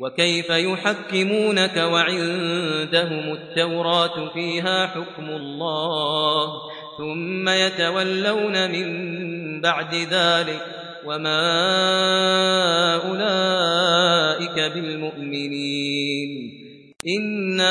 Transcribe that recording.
وكيف يحكمونك وعندهم التوراة فيها حكم الله ثم يتولون من بعد ذلك وما أولئك بالمؤمنين إنا